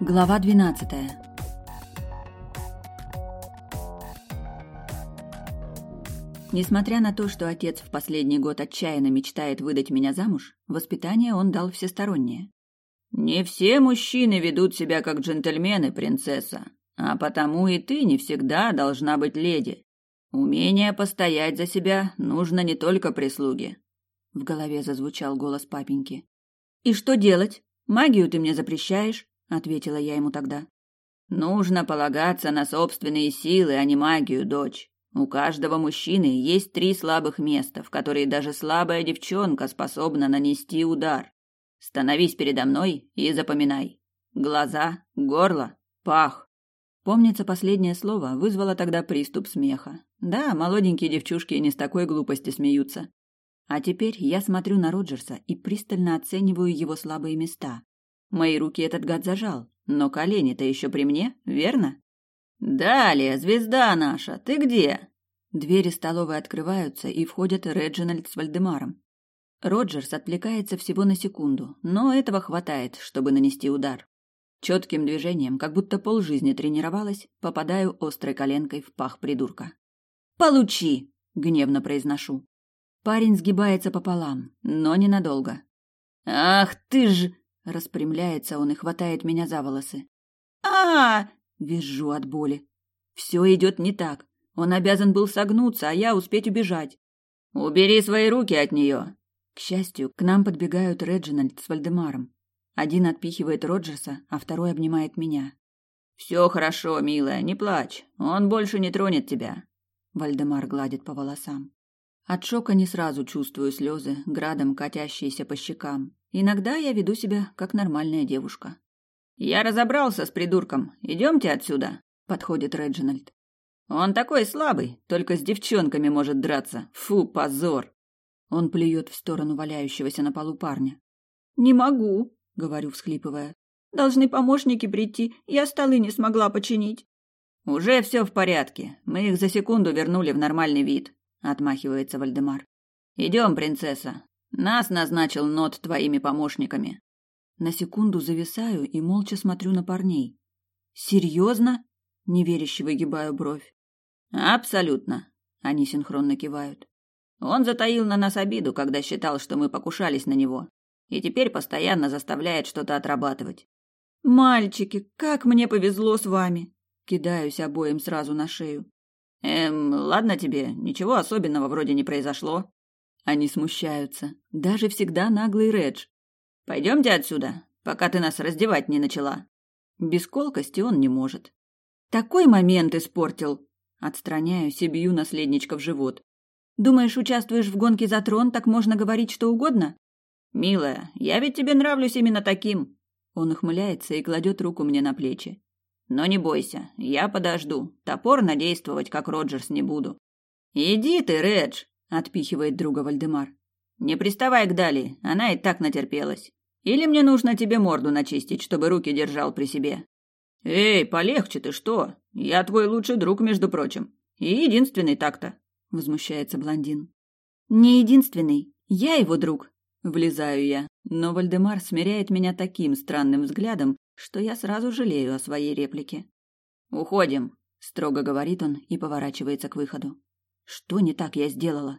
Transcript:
Глава 12. Несмотря на то, что отец в последний год отчаянно мечтает выдать меня замуж, воспитание он дал всестороннее. Не все мужчины ведут себя как джентльмены, принцесса, а потому и ты не всегда должна быть леди. Умение постоять за себя нужно не только прислуге. В голове зазвучал голос папеньки. И что делать? Магию ты мне запрещаешь, ответила я ему тогда. Нужно полагаться на собственные силы, а не магию, дочь. У каждого мужчины есть три слабых места, в которые даже слабая девчонка способна нанести удар. Становись передо мной и запоминай. Глаза, горло, пах. Помнится, последнее слово вызвало тогда приступ смеха. Да, молоденькие девчушки не с такой глупости смеются. А теперь я смотрю на Роджерса и пристально оцениваю его слабые места. Мои руки этот гад зажал, но колени-то еще при мне, верно? «Далее, звезда наша, ты где?» Двери столовой открываются, и входят Реджинальд с Вальдемаром. Роджерс отвлекается всего на секунду, но этого хватает, чтобы нанести удар. Четким движением, как будто полжизни тренировалась, попадаю острой коленкой в пах придурка. «Получи!» — гневно произношу. Парень сгибается пополам, но ненадолго. «Ах ты ж!» — распрямляется он и хватает меня за волосы. а, -а, -а Визжу от боли. Все идет не так. Он обязан был согнуться, а я успеть убежать. «Убери свои руки от нее!» К счастью, к нам подбегают Реджинальд с Вальдемаром. Один отпихивает Роджерса, а второй обнимает меня. «Все хорошо, милая, не плачь. Он больше не тронет тебя». Вальдемар гладит по волосам. От шока не сразу чувствую слезы, градом катящиеся по щекам. Иногда я веду себя как нормальная девушка. «Я разобрался с придурком. Идемте отсюда», — подходит Реджинальд. «Он такой слабый, только с девчонками может драться. Фу, позор!» Он плюет в сторону валяющегося на полу парня. «Не могу», — говорю, всхлипывая. «Должны помощники прийти. Я столы не смогла починить». «Уже все в порядке. Мы их за секунду вернули в нормальный вид», — отмахивается Вальдемар. «Идем, принцесса. Нас назначил Нот твоими помощниками». На секунду зависаю и молча смотрю на парней. «Серьезно?» — неверяще выгибаю бровь. «Абсолютно», — они синхронно кивают. «Он затаил на нас обиду, когда считал, что мы покушались на него, и теперь постоянно заставляет что-то отрабатывать». «Мальчики, как мне повезло с вами!» Кидаюсь обоим сразу на шею. «Эм, ладно тебе, ничего особенного вроде не произошло». Они смущаются. Даже всегда наглый Редж. Пойдемте отсюда, пока ты нас раздевать не начала. Без колкости он не может. Такой момент испортил. Отстраняюсь и бью наследничка в живот. Думаешь, участвуешь в гонке за трон, так можно говорить что угодно? Милая, я ведь тебе нравлюсь именно таким. Он ухмыляется и кладет руку мне на плечи. Но не бойся, я подожду. Топорно действовать, как Роджерс, не буду. Иди ты, Редж, отпихивает друга Вальдемар. Не приставай к Дали, она и так натерпелась. Или мне нужно тебе морду начистить, чтобы руки держал при себе? Эй, полегче ты что? Я твой лучший друг, между прочим. И единственный так-то, возмущается блондин. Не единственный, я его друг. Влезаю я, но Вальдемар смиряет меня таким странным взглядом, что я сразу жалею о своей реплике. Уходим, строго говорит он и поворачивается к выходу. Что не так я сделала?